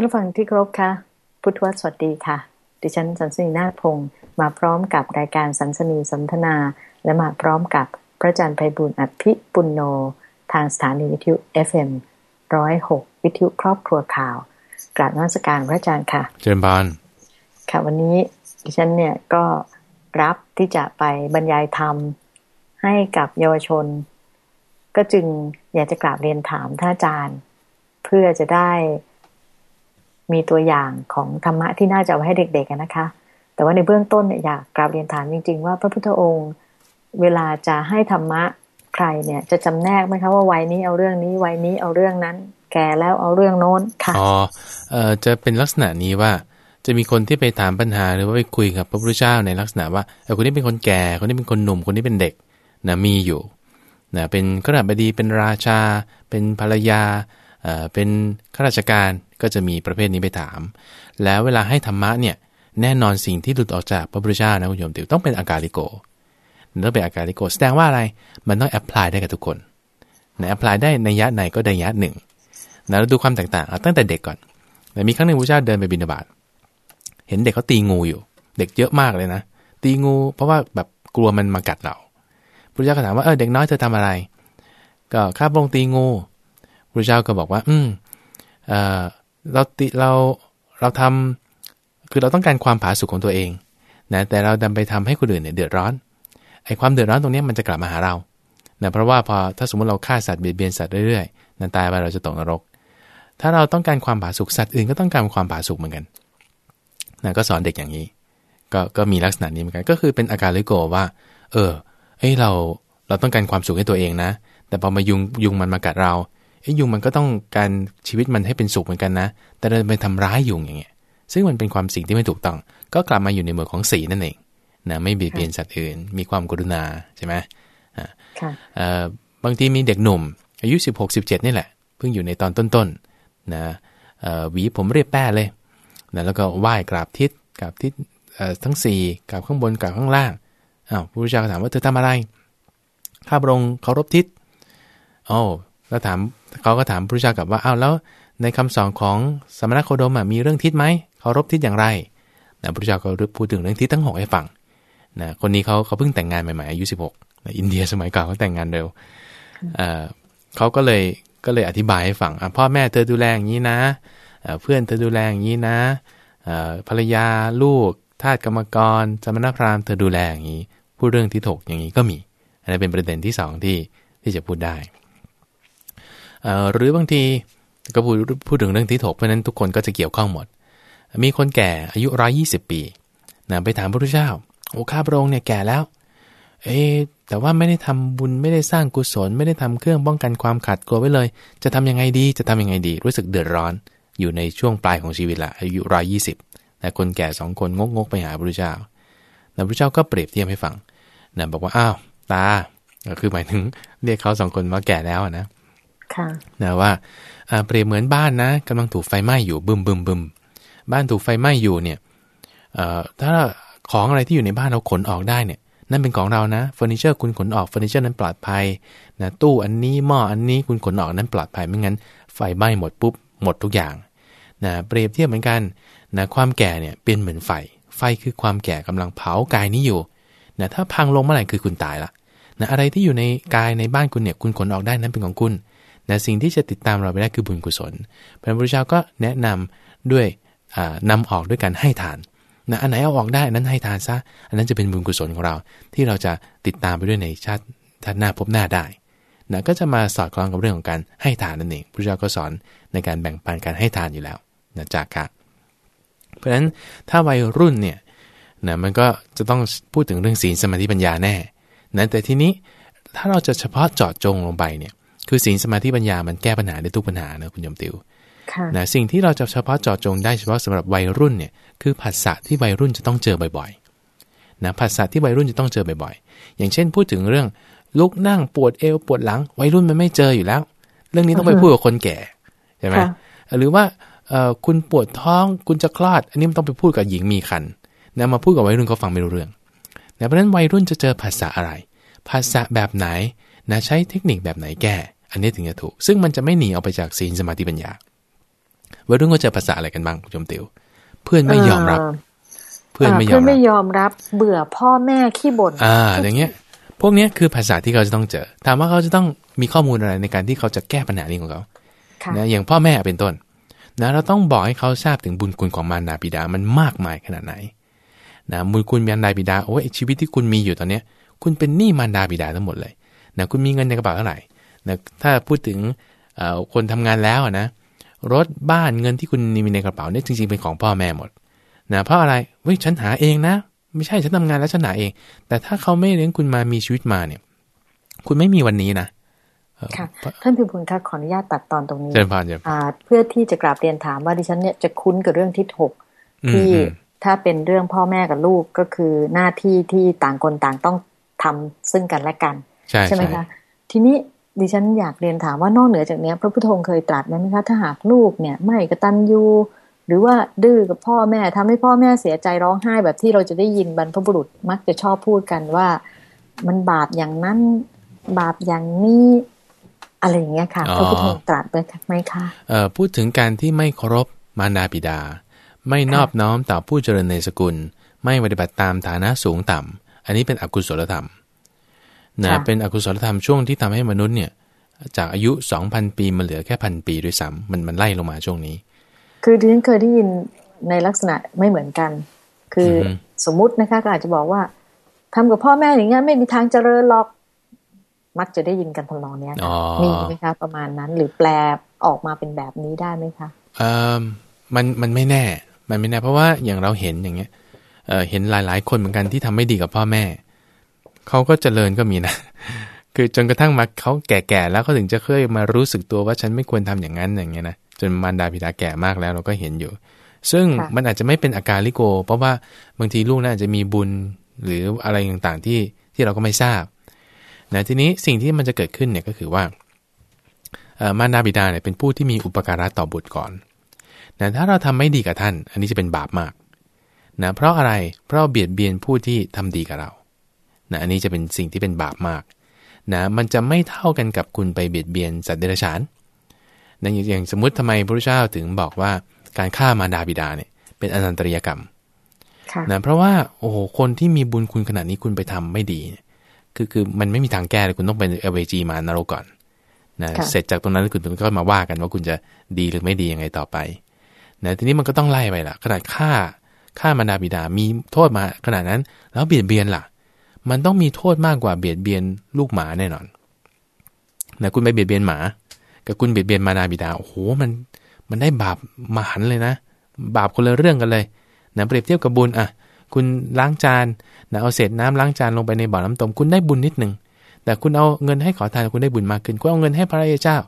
านผู้ฟังที่เคารพค่ะพุทธวสวัสดีค่ะ ดิฉันสันสนีนาพงศ์มาพร้อมกับรายการสันสนีสนทนา และมาพร้อมกับพระอาจารย์ไพบุญอภิปุณโน ทางสถานีวิทยุ FM ร้อยหกวิทยุครอบครัวข่าว กราบนมัสการพระอาจารย์ค่ะ เจริญบานค่ะวันนี้ดิฉันเนี่ยก็รับที่จะไปบรรยายธรรมให้กับเยาวชน ก็จึงอยากจะกราบเรียนถามท่านอาจารย์ เพื่อจะได้ มีตัวอย่างของธรรมะที่น่าจะเอาให้เด็กๆนะคะ แต่ว่าในเบื้องต้นเนี่ยอยากกราบเรียนถามจริง ๆ ว่าพระพุทธองค์เวลาจะให้ธรรมะใครเนี่ยจะจำแนกไหมคะว่าวัยนี้เอาเรื่องนี้วัยนี้เอาเรื่องนั้น แก่แล้วเอาเรื่องโน้นค่ะอ๋อเอ่อจะเป็นลักษณะนี้ว่าจะมีคนที่ไปถามปัญหาหรือว่าไปคุยกับพระพุทธเจ้าในลักษณะว่าเออคนนี้เป็นคนแก่คนนี้เป็นคนหนุ่มคนนี้เป็นเด็กนะมีอยู่นะเป็นคหบดีเป็นราชา เป็นภรรยา เป็นข้าราชการก็จะมีประเภทนี้ไปถาม แล้วเวลาให้ธรรมะเนี่ยแน่นอนสิ่งที่หลุดออกจากพระพุทธเจ้านะคุณโยมติวต้องเป็นอาการลิโกต้องเป็นอาการลิโกแสดงว่าอะไรมันต้อง apply ได้กับทุกคนนะ apply ได้นัยยะไหนก็นัยยะหนึ่งนะเราดูความแตกต่างเอาตั้งแต่เด็กก่อนแต่มีครั้งหนึ่งพระเจ้าเดินไปบิณฑบาตเห็นเด็กเขาตีงูอยู่ เด็กเยอะมากเลยนะ ตีงู เพราะว่าแบบกลัวมันมากัดเราพระเจ้าก็ถามว่าเออเด็กน้อยเธอทำอะไร ก็ข้าพระองค์ตีงู พระเจ้าก็บอกว่า อืมเออเราติเราเราทำคือเราต้องการความผาสุกของตัวเองนะแต่เราดันไปทำให้คนอื่นเนี่ยเดือดร้อนไอ้ความเดือดร้อนตรงนี้มันจะกลับมาหาเรานะเพราะว่าพอถ้าสมมติเราฆ่าสัตว์เบียดเบียนสัตว์เรื่อยๆนั้นตายไปเราจะตกนรก ถ้าเราต้องการความผาสุกสัตว์อื่นก็ต้องการความผาสุกเหมือนกันนะก็สอนเด็กอย่างนี้ ก็ก็มีลักษณะนี้เหมือนกัน ก็คือเป็นอาการลิโกว่า เออเอ้ยเราเราต้องการความสุขให้ตัวเองนะ แต่พอมายุงยุงมันมากัดเรา ไอ้ยุงมันก็ต้องการชีวิตมันให้เป็นสุขเหมือนกันนะ แต่เราไปทำร้ายยุงอย่างเงี้ย ซึ่งมันเป็นความสิ่งที่ไม่ถูกต้อง ก็กลับมาอยู่ในหมวดของสีนั่นเองนะไม่เบียดเบียนสัตว์อื่น มีความกรุณาใช่ไหมอ่าบางทีมีเด็กหนุ่ม อายุ 16 17 นี่แหละ เพิ่งอยู่ในตอนต้นๆนะหวีผมเรียบแป้เลยนะแล้วก็ไหว้กราบทิศกราบทิศทั้ง4กราบข้างบนกราบข้างล่างอ้าวพระพุทธเจ้าถามว่าเธอทำอะไรข้าพระองค์เคารพทิศโอ้ แล้วถามเขาก็ถามพระพุทธเจ้ากลับว่าอ้าวแล้วในคำสอนของสมณโคดมมีเรื่องทิศไหมเคารพทิศอย่างไรนะพระพุทธเจ้าก็พูดถึงเรื่องทิศทั้งหกให้ฟังนะคนนี้เขาเขาเพิ่งแต่งงานใหม่ๆอายุ 16นะอินเดียสมัยเก่าเขาแต่งงานเร็วเขาก็เลยก็เลยอธิบายให้ฟังพ่อแม่เธอดูแลอย่างนี้นะเพื่อนเธอดูแลอย่างนี้นะภรรยาลูกทาสกรรมกรสมณพราหมณ์เธอดูแลอย่างนี้พูดเรื่องที่ถกอย่างนี้ก็มี อันนี้เป็นประเด็นที่สองที่ที่จะพูดได้ หรือบางทีก็พูดพูดถึงเรื่องที่ถกเพราะนั้นทุกคนก็จะเกี่ยวข้องหมด มีคนแก่อายุร้อยี่สิบปีนะไปถามพระพุทธเจ้าโอ้ข้าพระองค์เนี่ยแก่แล้ว เอ๊แต่ว่าไม่ได้ทำบุญไม่ได้สร้างกุศล ไม่ได้ทำเครื่องป้องกันความขัดกลัวไว้เลย จะทำยังไงดีจะทำยังไงดี รู้สึกเดือดร้อนอยู่ในช่วงปลายของชีวิตละอายุร้อยี่สิบแต่คนแก่สองคนงกงกไปหาพระพุทธเจ้าพระพุทธเจ้าก็เปรียบเทียบให้ฟังนะบอกว่าอ้าวตา ก็คือหมายถึงเรียกเขาสองคนว่าแก่แล้วนะ นะว่าเปรียบเหมือนบ้านนะกำลังถูกไฟไหม้อยู่บึมบึมบึมบ้านถูกไฟไหม้อยู่เนี่ยถ้าของอะไรที่อยู่ในบ้านเราขนออกได้เนี่ย นั่นเป็นของเรานะเฟอร์นิเจอร์คุณขนออกเฟอร์นิเจอร์นั้นปลอดภัยนะตู้อันนี้หม้ออันนี้คุณขนออกนั้นปลอดภัยไม่งั้น ไฟไหม้หมดปุ๊บหมดทุกอย่างนะเปรียบเทียบเหมือนกันนะความแก่เนี่ยเป็นเหมือนไฟ ไฟคือความแก่กำลังเผากายนี้อยู่นะถ้าพังลงเมื่อไหร่คือคุณตายละนะอะไรที่อยู่ในกายในบ้านคุณเนี่ยคุณขนออกได้นั้นเป็นของคุณ นะสิ่งที่จะติดตามเราไปได้คือบุญกุศลพระพุทธเจ้าก็แนะนำด้วยนำออกด้วยการให้ทานนะอันไหนเอาออกได้นั้นให้ทานซะ อันนั้นจะเป็นบุญกุศลของเรา ที่เราจะติดตามไปด้วยในชาติชาติหน้าพบหน้าได้นะก็จะมาสอดคล้องกับเรื่องของการให้ทานนั่นเองพระเจ้าก็สอนในการแบ่งปันการให้ทานอยู่แล้วนะจากกะเพราะฉะนั้นถ้าวัยรุ่นเนี่ยนะมันก็จะต้องพูดถึงเรื่องศีลสมาธิปัญญาแน่นะแต่ทีนี้ถ้าเราจะเฉพาะเจาะจงลงไปเนี่ย คือศีลสมาธิปัญญามันแก้ปัญหาได้ทุกปัญหานะคุณยมติวนะสิ่งที่เราจะเฉพาะเจาะจงได้เฉพาะสำหรับวัยรุ่นเนี่ยคือภาษาที่วัยรุ่นจะต้องเจอบ่อยๆนะภาษาที่วัยรุ่นจะต้องเจอบ่อยๆ อย่างเช่นพูดถึงเรื่องลุกนั่งปวดเอวปวดหลัง วัยรุ่นมันไม่เจออยู่แล้ว เรื่องนี้ต้องไปพูดกับคนแก่ใช่ไหมหรือว่าคุณปวดท้องคุณจะคลอด อันนี้มันต้องไปพูดกับหญิงมีคันนะมาพูดกับวัยรุ่นเขาฟังไม่รู้เรื่องนะเพราะฉะนั้นวัยรุ่นจะเจอภาษาอะไร ภาษาแบบไหนนะใช้เทคนิคแบบไหนแก้ อันนี้ถึงจะถูก ซึ่งมันจะไม่หนีออกไปจากศีลสมาธิปัญญาวัยรุ่นก็เจอภาษาอะไรกันบ้างคุณชมติว เพื่อนไม่ยอมรับ เพื่อนไม่ยอมเพื่อนรับไม่ยอมรับ เบื่อพ่อแม่ขี้บ่นอ่า อย่างเงี้ย พวกเนี้ยคือภาษาที่เขาจะต้องเจอ ถามว่าเขาจะต้องมีข้อมูลอะไรในการที่เขาจะแก้ปัญหานี้ของเขาค่ะนะอย่างพ่อแม่เป็นต้นนะเราต้องบอกให้เขาทราบถึงบุญคุณของมารดาบิดามันมากมายขนาดไหนนะบุญคุณมารดาบิดาโอ้ยชีวิตที่คุณมีอยู่ตอนเนี้ย คุณเป็นหนี้มารดาบิดาทั้งหมดเลยนะคุณมีเงินในกระเป๋าเท่าไหร่ นะถ้าพูดถึงเอ่อคนทำงานแล้วอะนะรถบ้านเงินที่คุณมีในกระเป๋าเนี่ยจริงๆเป็นของพ่อแม่หมดนะเพราะอะไรเฮ้ยฉันหาเองนะ ไม่ใช่ฉันทำงานแล้วฉันหาเอง แต่ถ้าเขาไม่เลี้ยงคุณมามีชีวิตมาเนี่ย คุณไม่มีวันนี้นะเออค่ะท่านพิบูลคะขออนุญาตตัดตอนตรงนี้เจริญพรเจริญพรอ่าเพื่อที่จะกราบเรียนถามว่าดิฉันเนี่ยจะคุ้นกับเรื่องที่ถกอืมที่อืมถ้าเป็นเรื่องพ่อแม่กับลูกก็คือหน้าที่ที่ต่างคนต่างต้องทำซึ่งกันและกัน ใช่ใช่ไหมใช่คะทีนี้ ดิฉันอยากเรียนถามว่านอกเหนือจากเนี้ยพระพุทธองค์เคยตรัสไหมคะถ้าหากลูกเนี่ย ไม่กตัญญูหรือว่าดื้อกับพ่อแม่ทำให้พ่อแม่เสียใจร้องไห้แบบที่เราจะได้ยินบรรพบุรุษมักจะชอบพูดกันว่า มันบาปอย่างนั้น บาปอย่างนี้อะไรอย่างเงี้ยค่ะอ๋อพระพุทธองค์ตรัสไหมคะเอ่อพูดถึงการที่ไม่เคารพมารดาบิดา ไม่นอบน้อมต่อผู้เจริญในสกุล ไม่ปฏิบัติตามฐานะสูงต่ำอันนี้เป็นอกุศลธรรม นะเป็นอกุศลธรรมช่วงที่ทำให้มนุษย์เนี่ยจากอายุ 2,000 ปีมาเหลือแค่พันปีด้วยซ้ำมันมันไล่ลงมาช่วงนี้ คือดิฉันเคยได้ยินในลักษณะไม่เหมือนกัน คือออฮึสมมุตินะคะก็อาจจะบอกว่าทำกับพ่อแม่อย่างเงี้ยไม่มีทางเจริญหรอก มักจะได้ยินกันทำนองเนี้ยอ๋อมีไหมคะประมาณนั้น หรือแปลออกมาเป็นแบบนี้ได้ไหมคะเอ่อมันมันไม่แน่ มันไม่แน่ เพราะว่าอย่างเราเห็นอย่างเงี้ยเอ่อเห็นหลายๆ คนเหมือนกันที่ทำไม่ดีกับพ่อแม่ เขาก็เจริญก็มีนะ คือจนกระทั่งมาเขาแก่ๆแล้วเขาถึงจะเคยมารู้สึกตัวว่าฉันไม่ควรทำอย่างนั้นอย่างเงี้ยนะจนมารดาบิดาแก่มากแล้วเราก็เห็นอยู่ ซึ่งค่ะมันอาจจะไม่เป็นอาการลิโก เพราะว่าบางทีลูกน่าอาจจะมีบุญหรืออะไรต่างๆที่ที่เราก็ไม่ทราบนะทีนี้สิ่งที่มันจะเกิดขึ้นเนี่ยก็คือว่าเอ่อมารดาบิดาเนี่ยเป็นผู้ที่มีอุปการะต่อบุตรก่อนนะถ้าเราทำไม่ดีกับท่าน อันนี้จะเป็นบาปมากนะเพราะอะไรเพราะเบียดเบียนผู้ที่ทำดีกับเรา นะอันนี้จะเป็นสิ่งที่เป็นบาปมากนะมันจะไม่เท่ากันกับคุณไปเบียดเบียนสัตว์เดรัจฉานนะอย่างอย่างสมมุติทำไมพระพุทธเจ้าถึงบอกว่าการฆ่ามารดาบิดาเนี่ยเป็นอนันตริยกรรมค่ะนะเพราะว่าโอ้โหคนที่มีบุญคุณขนาดนี้คุณไปทำไม่ดีเนี่ยคือคือมันไม่มีทางแก้เลยคุณต้องเป็นเอเวจีมานรกก่อนนะค่ะเสร็จจากตรงนั้นคุณก็มาว่ากันว่าคุณจะดีหรือไม่ดียังไงต่อไปนะทีนี้มันก็ต้องไล่ไปล่ะ ขนาดฆ่าฆ่ามารดาบิดามีโทษมาขนาดนั้น แล้วเบียดเบียนล่ะ มันต้องมีโทษมากกว่าเบียดเบียนลูกหมาแน่นอนนะคุณไปเบียดเบียนหมา กับคุณเบียดเบียนมาดาบิดาโอ้โหมันมันได้บาปมหันเลยนะ บาปคนละเรื่องกันเลยนะเปรียบเทียบกับบุญอะ คุณล้างจานนะเอาเศษน้ำล้างจานลงไปในบ่อน้ำตมคุณได้บุญนิดหนึ่งแต่คุณเอาเงินให้ขอทานคุณได้บุญมากขึ้นคุณเอาเงินให้พระเจ้า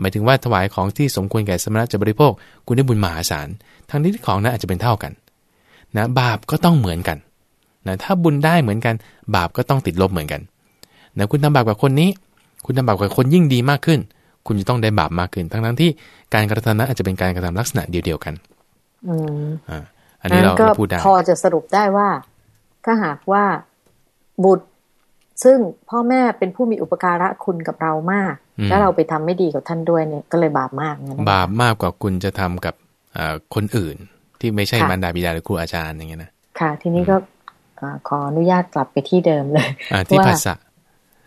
หมายถึงว่าถวายของที่สมควรแก่สมณะจะบริโภค คุณได้บุญมหาศาลทางนี้ที่ของนั้นอาจจะเป็นเท่ากัน นะ บาปก็ต้องเหมือนกัน นะถ้าบุญได้เหมือนกัน บาปก็ต้องติดลบเหมือนกันนะคุณทำบาปกับคนนี้ คุณทำบาปกับคนยิ่งดีมากขึ้น คุณจะต้องได้บาปมากขึ้น ทั้งทั้งๆที่การกระทำนั้นอาจจะเป็นการกระทำลักษณะเดียวๆกัน อืมอ่าอันนี้เราก็เราพูดได้พอจะสรุปได้ว่า ถ้าหากว่าบุตรซึ่งพ่อแม่เป็นผู้มีอุปการะคุณกับเรามากอืมแล้วเราไปทำไม่ดีกับท่านด้วยเนี่ย ก็เลยบาปมากเนี่ยนะคะบาปมากกว่าคุณจะทำกับอ่าคนอื่น ที่ไม่ใช่ค่ะมารดาบิดาหรือครูอาจารย์อย่างเงี้ยนะค่ะ ทีนี้ก็อ่า ขออนุญาตกลับไปที่เดิมเลยอ่าที่ว่าภาษา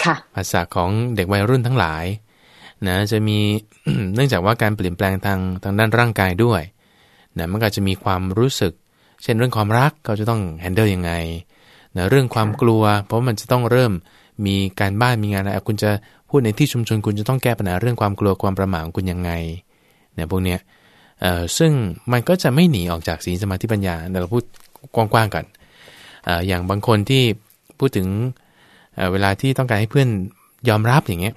ค่ะภาษาของเด็กวัยรุ่นทั้งหลายนะจะมีเนื่องจากว่าการเปลี่ยนแปลงทางทางด้านร่างกายด้วยนะมันก็จะมีความรู้สึก เช่นเรื่องความรักเขาจะต้องแฮนเดิลยังไงนะเรื่องความค่ะกลัว เพราะมันจะต้องเริ่มมีการบ้านมีงานอะไรคุณจะพูดในที่ชุมชนคุณจะต้องแก้ปัญหาเรื่องความกลัวความประหม่าของคุณยังไงเนี่ยพวกเนี้ยเอ่อซึ่งมันก็จะไม่หนีออกจากศีลสมาธิปัญญาเดี๋ยวเราพูดกว้างๆกันเอย่างบางคนที่พูดถึงเวลาที่ต้องการให้เพื่อนยอมรับอย่างเงี้ย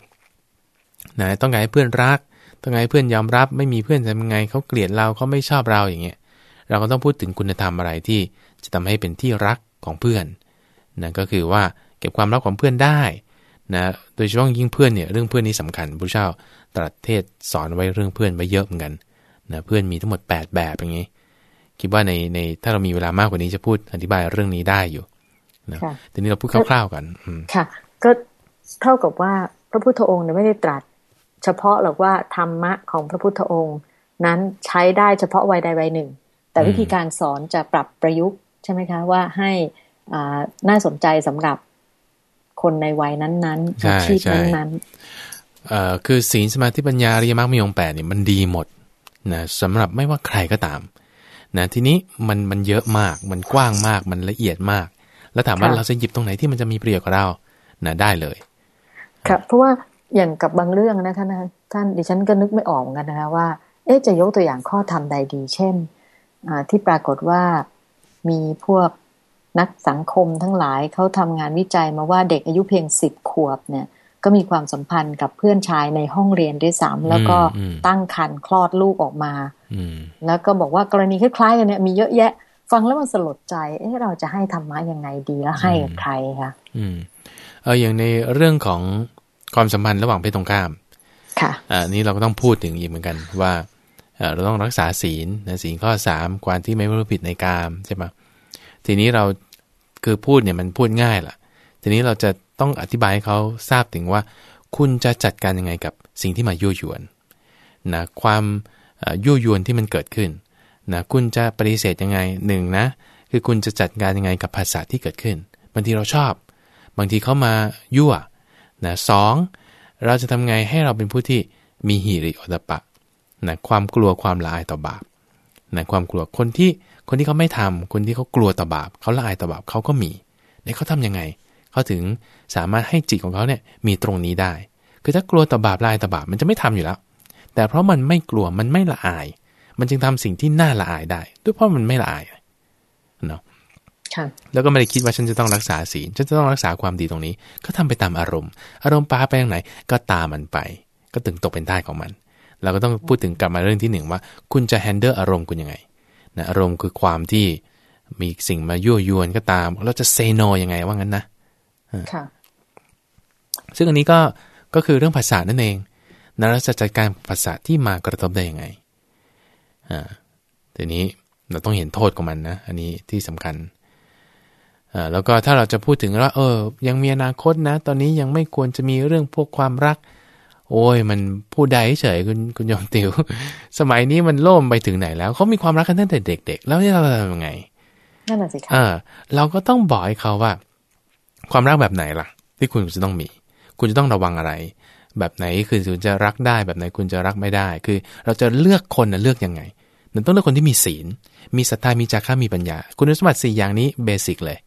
นะต้องการให้เพื่อนรัก ต้องการให้เพื่อนยอมรับ ไม่มีเพื่อนทำยังไงเขาเกลียดเราเขาไม่ชอบเราอย่างเงี้ย เราก็ต้องพูดถึงคุณธรรมอะไรที่จะทำให้เป็นที่รักของเพื่อนนะก็คือว่าเก็บความรักของเพื่อนได้นะโดยเฉพาะยิ่งเพื่อนเนี่ยเรื่องเพื่อนนี่สำคัญพระเจ้าตรัสเทศสอนไว้เรื่องเพื่อนไว้เยอะเหมือนกันนะเพื่อนมีทั้งหมด 8 แบบอย่างนี้ คิดว่าในในถ้าเรามีเวลามากกว่านี้จะพูดอธิบายเรื่องนี้ได้อยู่นะค่ะทีนี้เราพูดคร่าวๆกันอืมค่ะ ก็เท่ากับว่าพระพุทธองค์เนี่ยไม่ได้ตรัส เฉพาะหรอกว่าธรรมะของพระพุทธองค์ นั้นใช้ได้เฉพาะวัยใดวัยหนึ่ง แต่วิธีการสอนจะปรับประยุกต์ใช่ไหมคะว่าให้อ่าน่าสนใจสำหรับคนในวัยนั้นๆใช่อาชีพใช่นั้นเอ่อคือศีลสมาธิปัญญาอริยมรรคมีองค์แปดเนี่ยมันดีหมดนะสำหรับไม่ว่าใครก็ตาม นะทีนี้มันมันเยอะมาก มันกว้างมาก มันละเอียดมาก แล้วถามว่าเราจะหยิบตรงไหนที่มันจะมีประโยชน์กับเรานะได้เลยๆครับ เพราะว่าอย่างกับบางเรื่องนะคะนะท่านดิฉันก็นึกไม่ออกเหมือนกันนะคะว่า เอ๊ะจะยกตัวอย่างข้อธรรมใดดี เช่นอ่าที่ปรากฏว่ามีพวกนักสังคมทั้งหลายเขาทำงานวิจัยมาว่าเด็กอายุเพียงสิบขวบเนี่ย ก็มีความสัมพันธ์กับเพื่อนชายในห้องเรียนด้วยซ้ำแล้วก็อืมตั้งครรภ์คลอดลูกออกมาอืมแล้วก็บอกว่ากรณีคล้ายๆกันเนี่ยมีเยอะแยะ ฟังแล้วมันสลดใจ เอ๊ะเราจะให้ธรรมะยังไงดีแล้วให้กับใครคะอืมเอออย่างในเรื่องของความสัมพันธ์ระหว่างเพศตรงข้าม ค่ะอ่านี้เราก็ต้องพูดถึงอีกเหมือนกันว่าเอ่อเราต้องรักษาศีลนะศีลข้อสามความที่ไม่ประพฤติผิดในกามใช่ไหมทีนี้เราคือพูดเนี่ยมันพูดง่ายล่ะ ทีนี้เราจะต้องอธิบายให้เขาทราบถึงว่า คุณจะจัดการยังไงกับสิ่งที่มายั่วยวนนะความยั่วยวนที่มันเกิดขึ้นนะคุณจะปฏิเสธยังไงหนึ่งนะคือคุณจะจัดการยังไงกับภาษาที่เกิดขึ้นบางทีเราชอบ บางทีเขามายั่วนะสองเราจะทำไงให้เราเป็นผู้ที่มีหิริโอตปปะนะความกลัวความละอายต่อบาปนะความกลัวคนที่คนที่เขาไม่ทำคนที่เขากลัวต่อบาปเขาละอายต่อบาปเขาก็มีเนี่ยเขาทำยังไง เขาถึงสามารถให้จิตของเขาเนี่ยมีตรงนี้ได้ คือถ้ากลัวต่อบาปละอายต่อบาปมันจะไม่ทำอยู่แล้ว แต่เพราะมันไม่กลัวมันไม่ละอาย มันจึงทำสิ่งที่น่าละอายได้ ด้วยเพราะมันไม่ละอายเนาะค่ะแล้วก็ไม่ได้คิดว่าฉันจะต้องรักษาศีลฉันจะต้องรักษาความดีตรงนี้ ก็ทำไปตามอารมณ์ อารมณ์ปาไปทางไหน ก็ตามมันไป ก็ถึงตกเป็นท่าของมัน เราก็ต้องพูดถึงกลับมาเรื่องที่หนึ่งว่า คุณจะแฮนเดิลอารมณ์คุณยังไงนะอารมณ์คือความที่มีสิ่งมายั่วยวนก็ตาม เราจะเซโนยังไงว่างั้นนะค่ะ ซึ่งอันนี้ก็ก็คือเรื่องภาษานั่นเองนะเราจะจัดการภาษาที่มากระทบได้ยังไงอ่าทีนี้เราต้องเห็นโทษของมันนะ อันนี้ที่สำคัญอ่าแล้วก็ถ้าเราจะพูดถึงว่า เออ ยังมีอนาคตนะ ตอนนี้ยังไม่ควรจะมีเรื่องพวกความรัก โอ้ย มันพูดได้เฉยๆคุณคุณยอมติว สมัยนี้มันโล่มไปถึงไหนแล้วเขามีความรักกันตั้งแต่เด็ก ๆ แล้วนี่เราจะทำยังไงนั่นแหละสิคะเออเราก็ต้องบอกให้เขาว่า ความรักแบบไหนล่ะ ที่คุณจะต้องมี คุณจะต้องระวังอะไร แบบไหนคือคุณจะรักได้แบบไหนคุณจะรักไม่ได้ คือ เราจะเลือกคนนะเลือกยังไงหนึ่งต้องเลือกคนที่มีศีล มีศรัทธามีจาคะมีปัญญา คุณสมบัติสี่อย่างนี้ basic เลย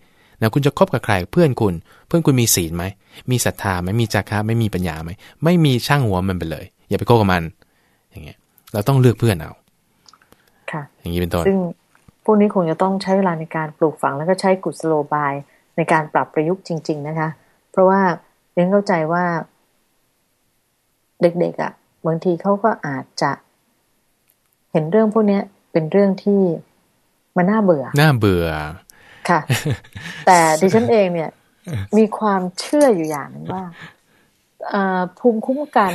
นะคุณจะคบกับใครเพื่อนคุณ เพื่อนคุณมีศีลไหมมีศรัทธาไหมมีจาคะไหมมีปัญญาไหมไม่มีช่างหัวมันไปเลย อย่าไป go กับมัน อย่างเงี้ย เราต้องเลือกเพื่อนเอาค่ะ อย่างนี้เป็นต้นซึ่งพวกนี้คงจะต้องใช้เวลาในการปลูกฝังแล้วก็ใช้กุศโลบาย ในการปรับประยุกต์จริง ๆ นะคะ เพราะว่าเรียนเข้าใจว่า เด็กๆอะ่ะบางทีเขาก็อาจจะเห็นเรื่องพวกเนี้ยเป็นเรื่องที่มันน่าเบื่อ น่าเบื่อ ค่ะ แต่ดิฉันเองเนี่ย มีความเชื่ออยู่อย่างหนึงว่าอ่าภูมิคุ้มกัน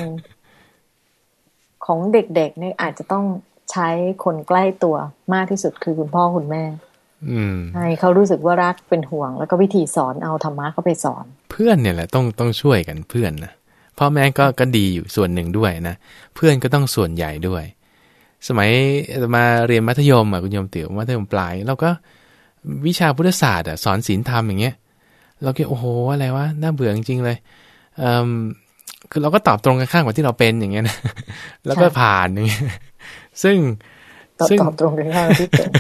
ของเด็กๆเนี่ยอาจจะต้องใช้คนใกล้ตัวมากที่สุดคือคุณพ่อคุณแม่อืม ให้เขารู้สึกว่ารักเป็นห่วง แล้วก็วิธีสอนเอาธรรมะเข้าไปสอน เพื่อนเนี่ยแหละต้องต้องช่วยกันเพื่อนนะพ่อแม่ก็ก็ดีอยู่ส่วนหนึ่งด้วยนะเพื่อนก็ต้องส่วนใหญ่ด้วย สมัยมาเรียนมัธยมอะคุณโยมติ๋วมัธยมปลายเราก็วิชาพุทธศาสตร์อะสอนศีลธรรมอย่างเงี้ย เราก็โอ้โหอะไรวะน่าเบื่อจริงๆเลยเอ่มคือเราก็ตอบตรงกันข้ามกับที่เราเป็นอย่างเงี้ยนะแล้วก็ใช่ผ่านอย่างเงี้ยซึ่งตอบซึ่งตอบตรงกันข้ามที่เป็น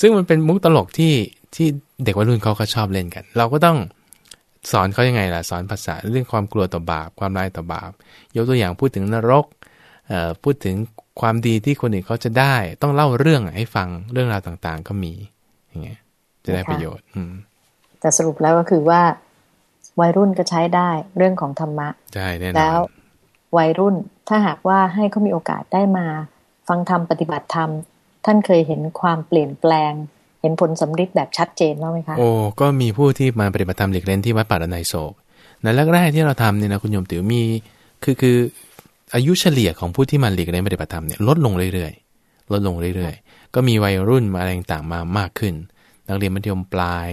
ซึ่งมันเป็นมุกตลกที่ที่เด็กวัยรุ่นเขาก็ชอบเล่นกัน เราก็ต้องสอนเขายังไงล่ะ สอนภาษาเรื่องความกลัวต่อบาป ความร้ายต่อบาป ยกตัวอย่างพูดถึงนรกเอ่อพูดถึงความดีที่คนอื่นเขาจะได้ ต้องเล่าเรื่องให้ฟังเรื่องราวต่างๆ ก็มีอย่างเงี้ยจะได้ประโยชน์ อืมแต่สรุปแล้วก็คือว่า วัยรุ่นก็ใช้ได้เรื่องของธรรมะใช่แน่นแล้อวนวัยรุ่นถ้าหากว่าให้เขามีโอกาสได้มา ฟังธรรมปฏิบัติธรรม ท่านเคยเห็นความเปลี่ยนแปลง เห็นผลสำฤทธิ์แบบชัดเจนบ้างไหมคะโอ้ก็มีผู้ที่มาปฏิบัติธรรมหลีกเล่นที่วัดป่าดอนไนโศกในแรกๆที่เราทำเนี่ยนะคุณโยมติ๋วมีคือคืออายุเฉลี่ยของผู้ที่มาหลีกเล่นปฏิบัติธรรมเนี่ยลดลงเรื่อยๆลดลงเรื่อยๆ ก็มีวัยรุ่นมาอะไรต่างๆมามากขึ้น นักเรียนมัธยมปลาย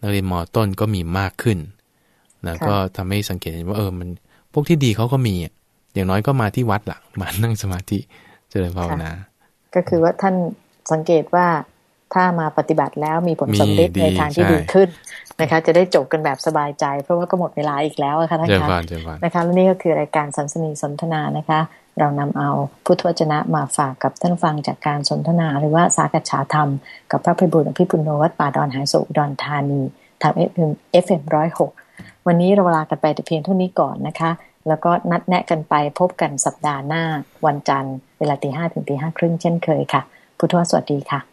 นักเรียนมต้นก็มีมากขึ้นนะค่ะก็ทำให้สังเกตเห็นว่าเออมันพวกที่ดีเขาก็มีอะอย่างน้อยก็มาที่วัดหลักมานั่งสมาธิเจริญภาวนา ก็คือว่าท่านสังเกตว่าถ้ามาปฏิบัติแล้วมีผลสำเร็จมีดีในทางที่ใช่ดีขึ้นนะคะ จะได้จบกันแบบสบายใจ เพราะว่าก็หมดเวลาอีกแล้วอะค่ะท่านเจริญคะพรเจริญพรนะคะและนี่ก็คือรายการสัมสนีสนทนานะคะ เรานำเอาพุทธวจนะมาฝากกับท่านฟังจากการสนทนา หรือว่าสากัจฉาธรรม กับพระพิบูลอภิปุโนวัดป่าดอนหายโศกอุดอนธานีทาง FM FM ร้อยหกวันนี้เราเวลากันไปแต่เพียงเท่านี้ก่อนนะคะ แล้วก็นัดแนะกันไปพบกันสัปดาห์หน้าวันจันทร์ เวลาตีห้าถึงตีห้าครึ่งเช่นเคยค่ะ พุทธสวัสดีค่ะ